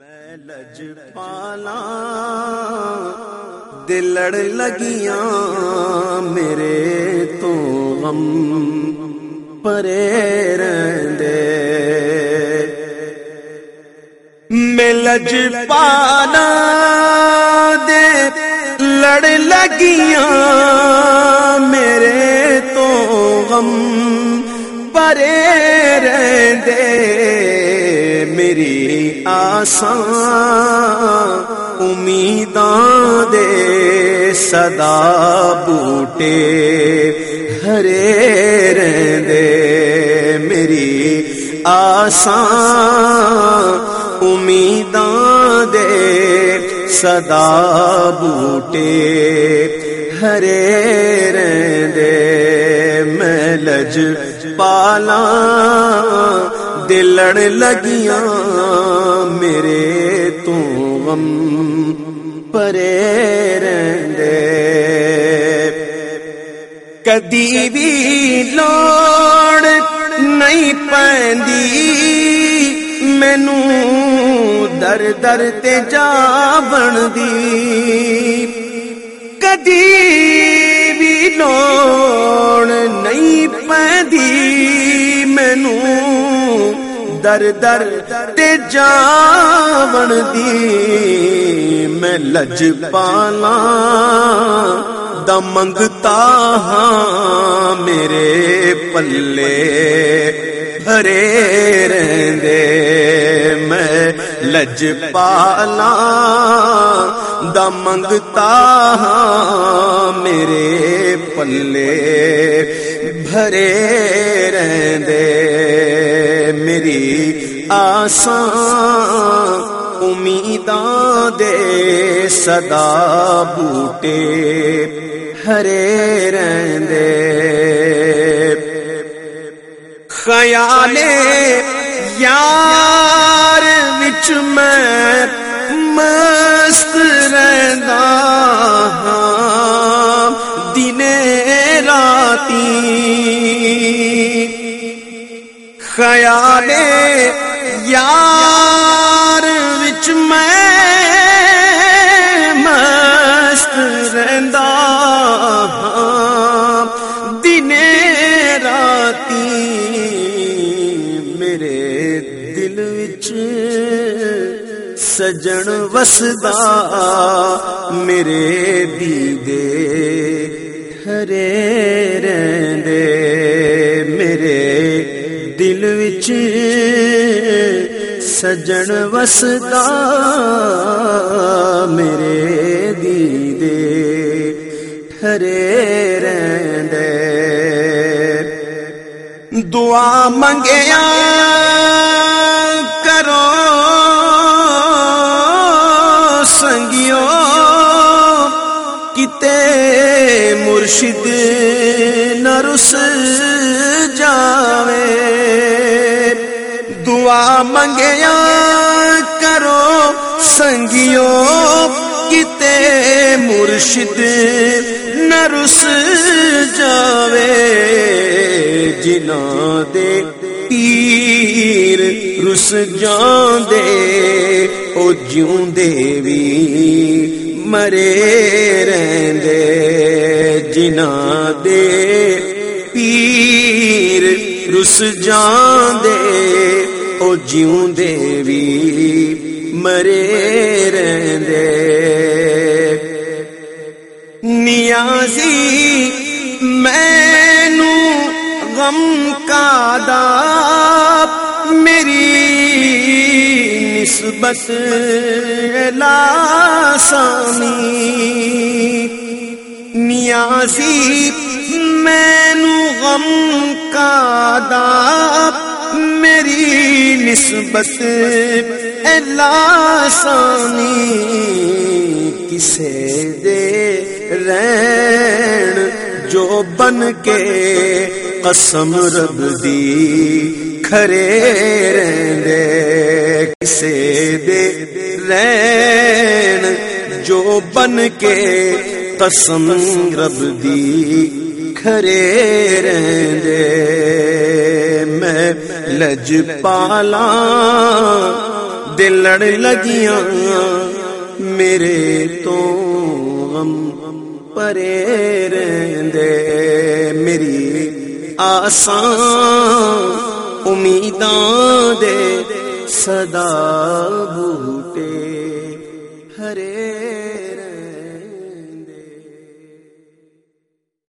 میں لج پالا دلڑ لگیاں میرے تو غم پرے رہندے میں لج پالا دے لڑ لگیاں میرے تو غم پرے رہندے میری آسان امیداں دے صدا بوٹے ہرے رہندے میری آسان امیداں دے صدا بوٹے ہرے رہندے میں لج پالا دلڑ لگیاں، میرے تو غم پرے رہندے۔ کدی بھی لوڑ نہیں پیندی مینو در در تے جا بندی کدی بھی لوڑ نہیں پیندی مینو در در تے جاون دی میں لج پالا دمنگتا ہاں میرے پلے بھرے رہندے میں لج پالا دمنگتا ہاں میرے پلے بھرے میری امیداں دے صدا بوٹے ہرے رہندے۔ خیال یار وچ میں مست رہندا ہاں دنے راتی خیال یار وچ میں مست رہندا ہاں۔ دنے راتی میرے دل وچ سجن وسدا میرے دیدے ہرے رہندے سجن وسدا میرے دیدے ہرے رہندے دعا منگیا کرو سنگیو کتے مرشد نرس منگیا کرو سنگیو کتے مرشد نرس جاوے۔ جنا دے پیر رس جان دے او جیوں دے وی مرے رہندے۔ جنا دے پیر رس جان دے او جیوں دے وی مرے رہندے۔ نیازی مینو غم کا دا میری نسبت لاسانی نیازی مینو غم کا دا میری نسبت لاسانی، کسے دے رین جو بن کے قسم رب دی کھرے رہندے، کسے دے رین جو بن کے قسم رب دی کھرے رہندے۔ میں لج پالا لڑ لگیاں، میرے تو غم پرے رہندے۔ میری آسان امیداں دے صدا بوٹے۔ ہرے